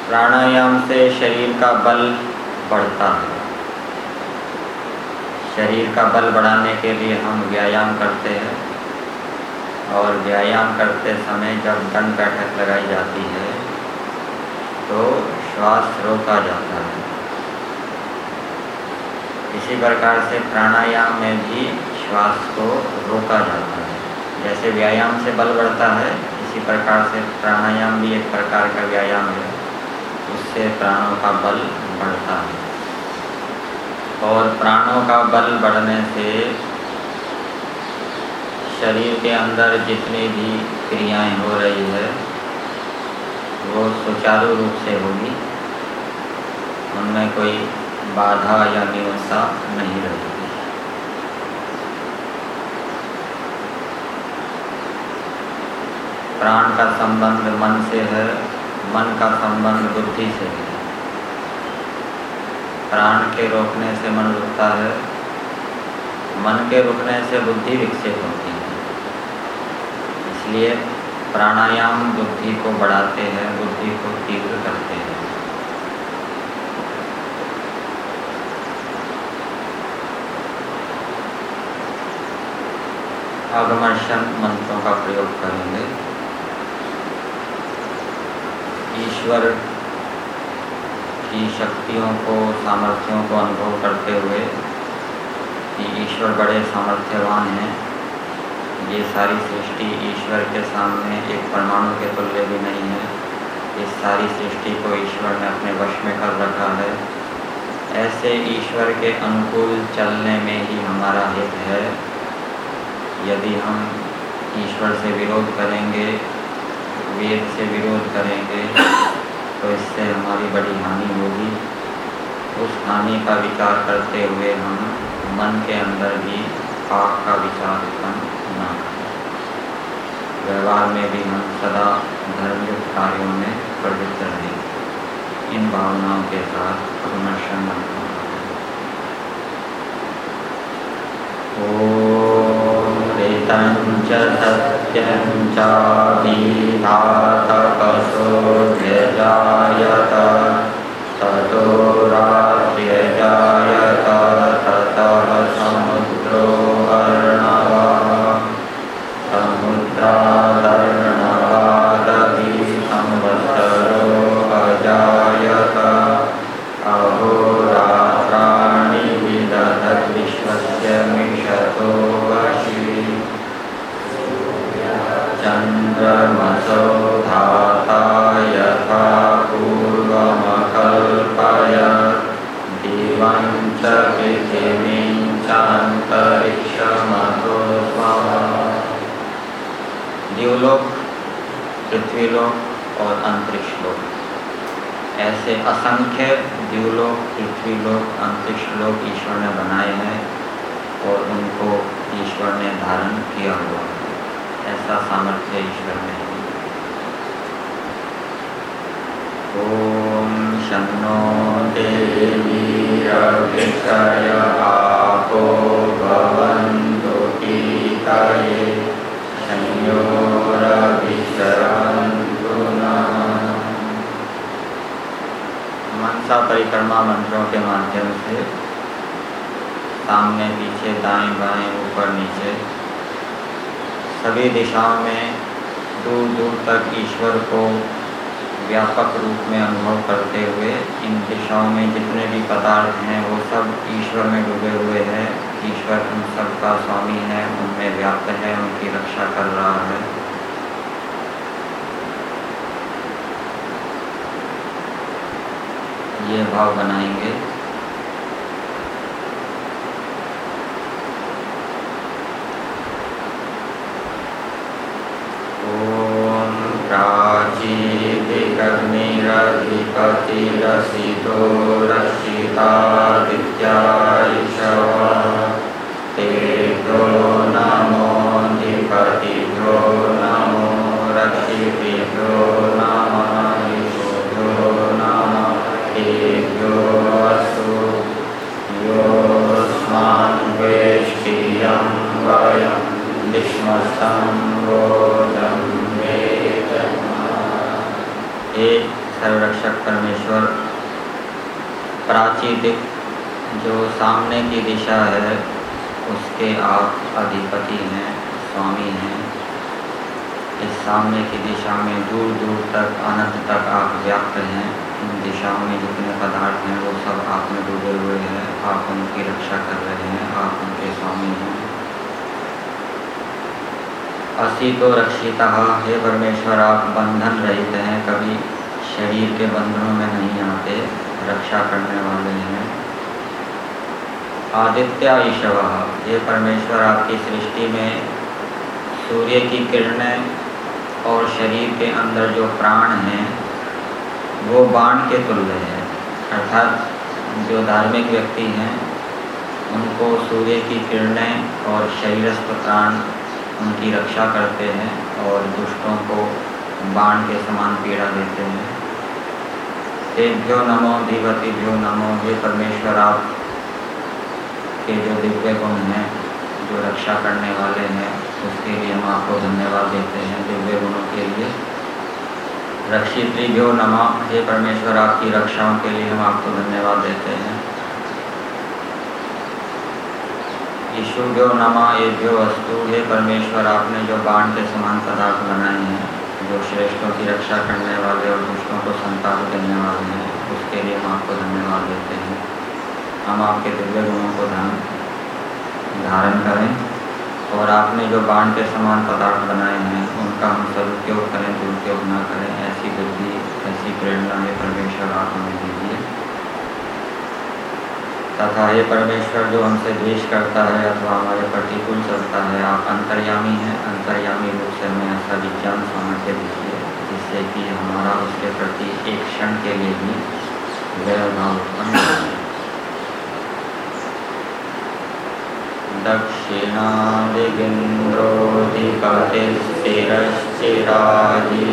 प्राणायाम से शरीर का बल बढ़ता है। शरीर का बल बढ़ाने के लिए हम व्यायाम करते हैं और व्यायाम करते समय जब दंड बैठक लगाई जाती है तो श्वास रोका जाता है। इसी प्रकार से प्राणायाम में भी श्वास को रोका जाता है। जैसे व्यायाम से बल बढ़ता है, इसी प्रकार से प्राणायाम भी एक प्रकार का व्यायाम है। उससे प्राणों का बल बढ़ता है। और प्राणों का बल बढ़ने से शरीर के अंदर जितनी भी क्रियाएँ हो रही है, वो सुचारू रूप से होगी। उनमें कोई बाधा या निवसा नहीं रहेगी। प्राण का संबंध मन से है मन का संबंध बुद्धि से है प्राण के रोकने से मन रुकता है, मन के रुकने से बुद्धि विकसित होती है। इसलिए प्राणायाम बुद्धि को बढ़ाते हैं, बुद्धि को तीव्र करते हैं। अगमर्शन मंत्रों का प्रयोग करेंगे। ईश्वर की शक्तियों को, सामर्थ्यों को अनुभव करते हुए कि ईश्वर बड़े सामर्थ्यवान हैं। ये सारी सृष्टि ईश्वर के सामने एक परमाणु के तुल्य भी नहीं है। इस सारी सृष्टि को ईश्वर ने अपने वश में कर रखा है। ऐसे ईश्वर के अनुकूल चलने में ही हमारा हित है। यदि हम ईश्वर से विरोध करेंगे वेद से विरोध करेंगे तो इससे हमारी बड़ी हानि होगी। उस हानि का विचार करते हुए हम मन के अंदर भी पाप का विचार उत्पन्न न व्यवहार में भी हम सदा धर्मयुक्त कार्यों में प्रवृत्त रहें। इन भावनाओं के साथ पुनर्शन ओ ච දීනා තපසෝ යදායත සතෝ पृथ्वीलोक और अंतरिक्ष लोक ऐसे असंख्य दिवलोक पृथ्वीलोक अंतरिक्ष लोक ईश्वर ने बनाए हैं और उनको ईश्वर ने धारण किया हुआ है। ऐसा सामर्थ्य ईश्वर में है। ओम शनो देवी आपो भवन्तु संयोरभिशरन्तु नः मनसा परिक्रमा मंत्रों के माध्यम से सामने, पीछे, दाएँ बाएँ, ऊपर, नीचे, सभी दिशाओं में दूर दूर तक ईश्वर को व्यापक रूप में अनुभव करते हुए, इन दिशाओं में जितने भी पदार्थ हैं, वो सब ईश्वर में डूबे हुए हैं। ईश्वर उन सब का स्वामी है, उनमें व्याप्त है, उनकी रक्षा कर रहा है। ये भाव बनाएँगे। ॐ प्राचीदिकग्निरधिपतिरसितो रक्षितादित्यायिषवः हे सर्वरक्षक परमेश्वर प्राचीदिक जो सामने की दिशा है, उसके आप अधिपति हैं, स्वामी हैं। इस सामने की दिशा में दूर दूर तक, अनंत तक आप व्याप्त हैं। इन दिशाओं में जितने पदार्थ हैं, वो सब आप में डूबे हुए हैं। आप उनकी रक्षा कर रहे हैं, आप उनके स्वामी हैं। असी तो रक्षिता, हे परमेश्वर, आप बंधन रहित हैं, कभी शरीर के बंधनों में नहीं आते, रक्षा करने वाले हैं। आदित्य ईशव ये परमेश्वर, आपकी सृष्टि में सूर्य की किरणें और शरीर के अंदर जो प्राण हैं, वो बाण के तुल्य है। अर्थात जो धार्मिक व्यक्ति हैं, उनको सूर्य की किरणें और शरीरस्थ प्राण उनकी रक्षा करते हैं और दुष्टों को बाण के समान पीड़ा देते हैं। तेभ्यो नमो धीवतीभ्यो नमो, हे परमेश्वर आप के जो दिव्य गुण हैं, जो रक्षा करने वाले हैं, उसके लिए हम आपको धन्यवाद देते हैं दिव्य गुणों के लिए। रक्षित्रीभ्यो नमा, हे परमेश्वर आपकी रक्षाओं के लिए हम आपको धन्यवाद देते हैं। ईशुभ्यो नमा एभ्यो अस्तु। हे परमेश्वर, आपने जो बाण के समान पदार्थ बनाए हैं, जो श्रेष्ठों की रक्षा करने वाले और दुष्टों को संताप देने वाले हैं, उसके लिए हम आपको धन्यवाद देते हैं। हम आपके दिव्य गुणों को धन धारण करें और आपने जो बाण के समान पदार्थ बनाए हैं, उनका हम सदुपयोग करें, दुरुपयोग न करें। ऐसी बुद्धि, ऐसी प्रेरणा है परमेश्वर, आप हमें दीजिए। तथा ये परमेश्वर, जो हमसे द्वेष करता है अथवा हमारे प्रतिकूल चलता है, आप अंतर्यामी हैं। अंतर्यामी रूप से हमें ऐसा विज्ञान सामर्थ्य दीजिए, जिससे कि हमारा उसके प्रति एक क्षण के लिए भी वैर भाव उत्पन्न हो दक्षिणादिगिन्द्रोऽधिपतिस्थिरश्चिराजी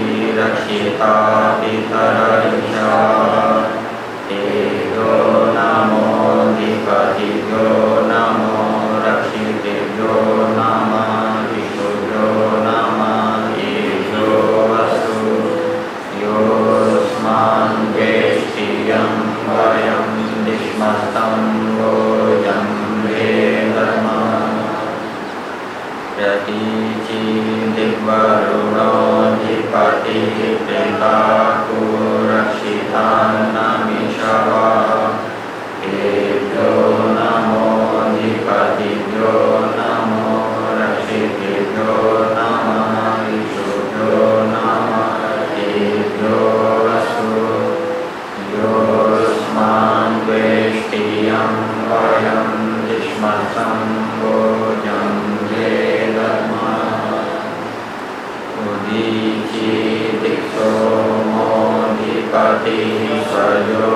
सजो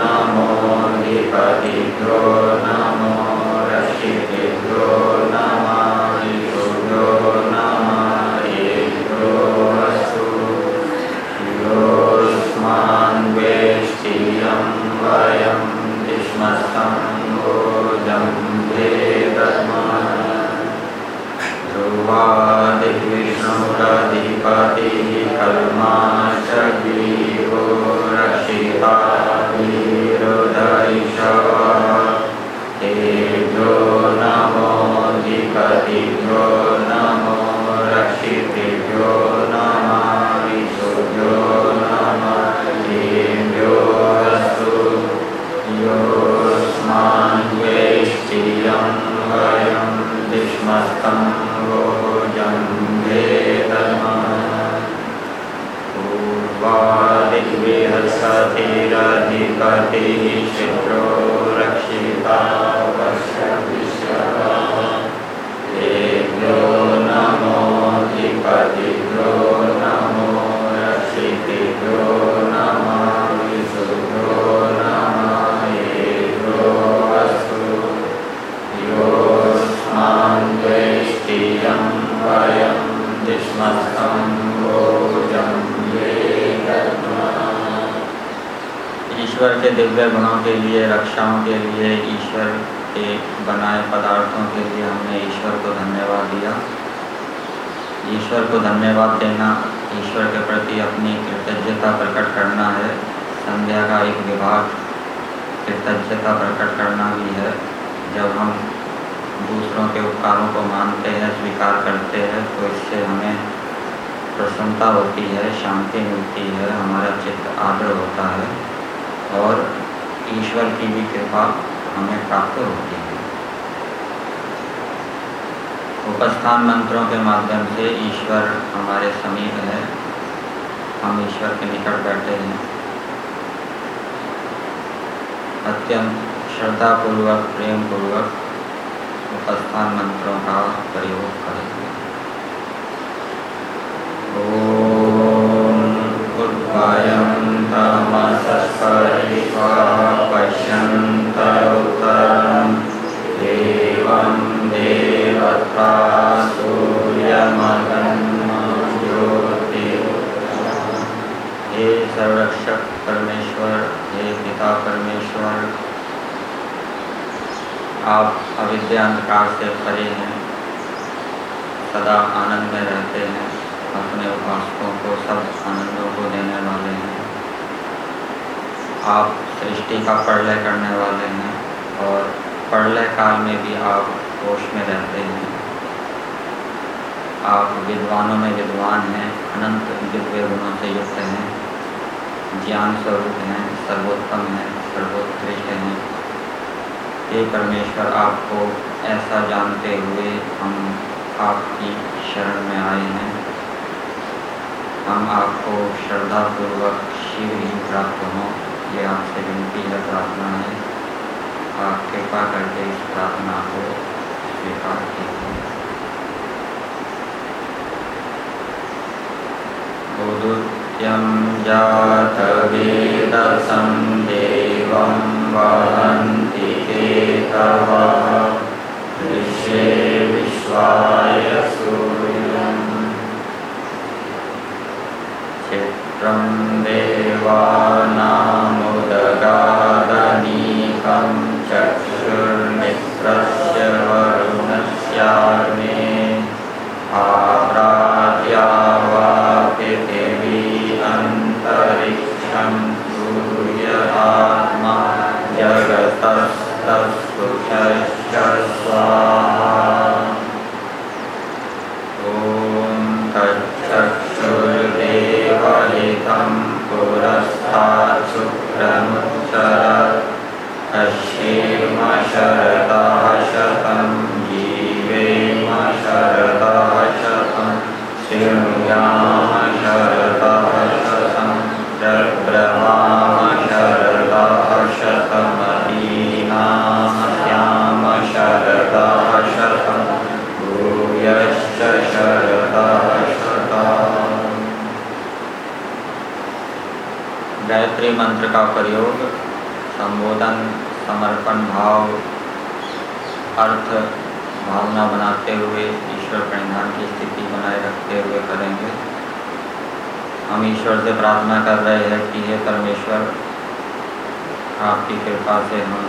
नमो विपति पति कल्मा शो रक्षिता वीरोधैष तेजो नमो जिपतिभ्यो नमो रक्षितेभ्यो नमाविशुभ्यो नमस्तेभ्योऽस्तु योऽस्मान् वैष्टियं वयं तिष्मस्तम् धीराधिपतिः शत्रो रक्षिता देव्यो नमो धिपतिभ्यो नमो रक्षितिभ्यो नमः विशुभ्यो नमः येभ्यो अस्तु योऽस्मान् द्वेष्टियं वयं दिष्मः ईश्वर के दिव्य गुणों के लिए, रक्षाओं के लिए, ईश्वर के बनाए पदार्थों के लिए हमने ईश्वर को धन्यवाद दिया। ईश्वर को धन्यवाद देना, ईश्वर के प्रति अपनी कृतज्ञता प्रकट करना है। संध्या का एक विभाग कृतज्ञता प्रकट करना भी है। जब हम दूसरों के उपकारों को मानते हैं, स्वीकार करते हैं तो इससे हमें प्रसन्नता होती है, शांति मिलती है, हमारा चित्त आदर होता है। और ईश्वर की भी कृपा हमें प्राप्त होती है। उपस्थान मंत्रों के माध्यम से ईश्वर हमारे समीप है। हम ईश्वर के निकट बैठे हैं। अत्यंत श्रद्धापूर्वक प्रेम पूर्वक उपस्थान मंत्रों का प्रयोग करेंगे। ओम उद्भयं आप अविद्या अंधकार से परे हैं। सदा आनंद में रहते हैं। अपने उपासकों को सब आनंदों को देने वाले हैं। आप सृष्टि का प्रलय करने वाले हैं और प्रलय काल में भी आप होश में रहते हैं। आप विद्वानों में विद्वान हैं, अनंत दिव्य गुणों से युक्त हैं, ज्ञान स्वरूप हैं, सर्वोत्तम हैं, सर्वोत्कृष्ट हैं। हे परमेश्वर, आपको ऐसा जानते हुए हम आपकी शरण में आए हैं। हम आपको श्रद्धापूर्वक शीघ्र ही प्राप्त हों। ये आपसे विनती है प्रार्थना है। आप कृपा करके इस प्रार्थना को स्वीकार कीजिए। बोधुत्यं जातवेदसं देवं वहन्ति विश्वाय सूर्यम्। Jakarta. गायत्री मंत्र का प्रयोग, संबोधन, समर्पण भाव, अर्थ, भावना बनाते हुए ईश्वर प्रणिधान की स्थिति बनाए रखते हुए करेंगे। हम ईश्वर से प्रार्थना कर रहे हैं कि हे परमेश्वर, आपकी कृपा से हम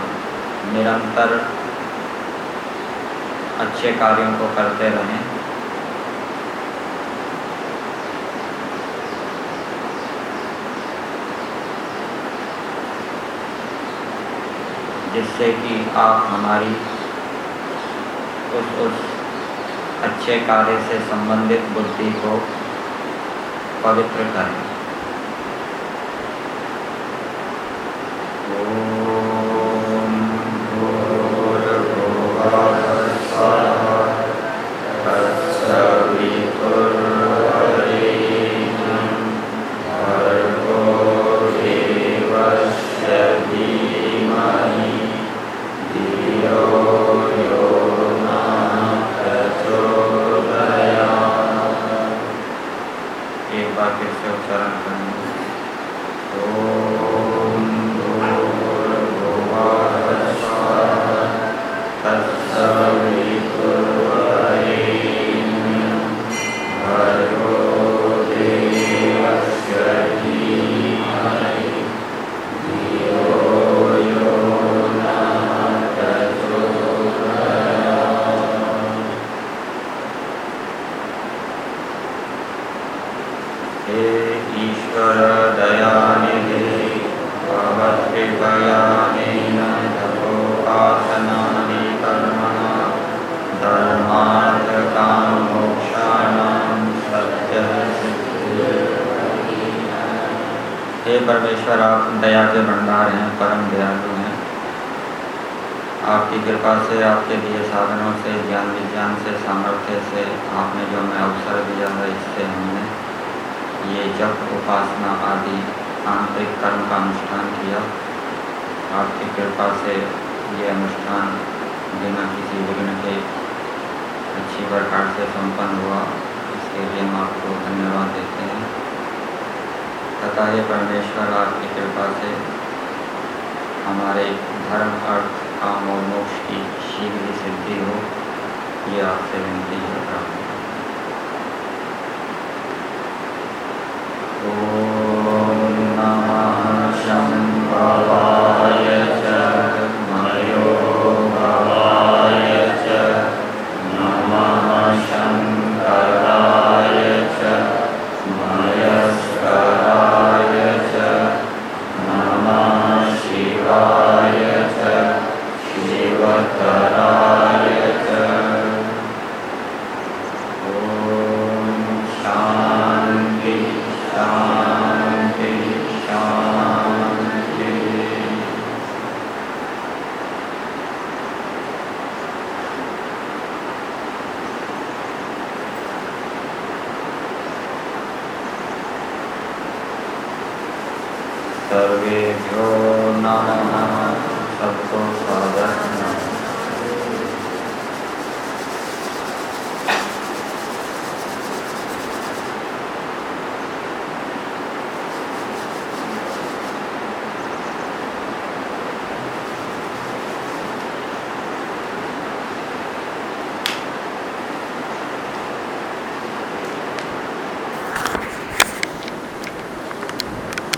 निरंतर अच्छे कार्यों को करते रहें। जिससे कि आप हमारी उस उस अच्छे कार्य से संबंधित बुद्धि को पवित्र करें। हे परमेश्वर, आप दया के भंडार हैं, परम दयालु हैं। आपकी कृपा से, आपके दिए साधनों से, ज्ञान विज्ञान से, सामर्थ्य से, आपने जो हमें अवसर दिया है, इससे हमने ये जब उपासना आदि, आंतरिक कर्म का अनुष्ठान किया। आपकी कृपा से ये अनुष्ठान बिना किसी विघ्न के अच्छी प्रकार से संपन्न हुआ। इसके लिए हम आपको धन्यवाद देते हैं। तथा ये परमेश्वर आपकी कृपा से हमारे धर्म, अर्थ, काम और मोक्ष की शीघ्र सिद्धि हो। ये आपसे विनती है। प्रार्थना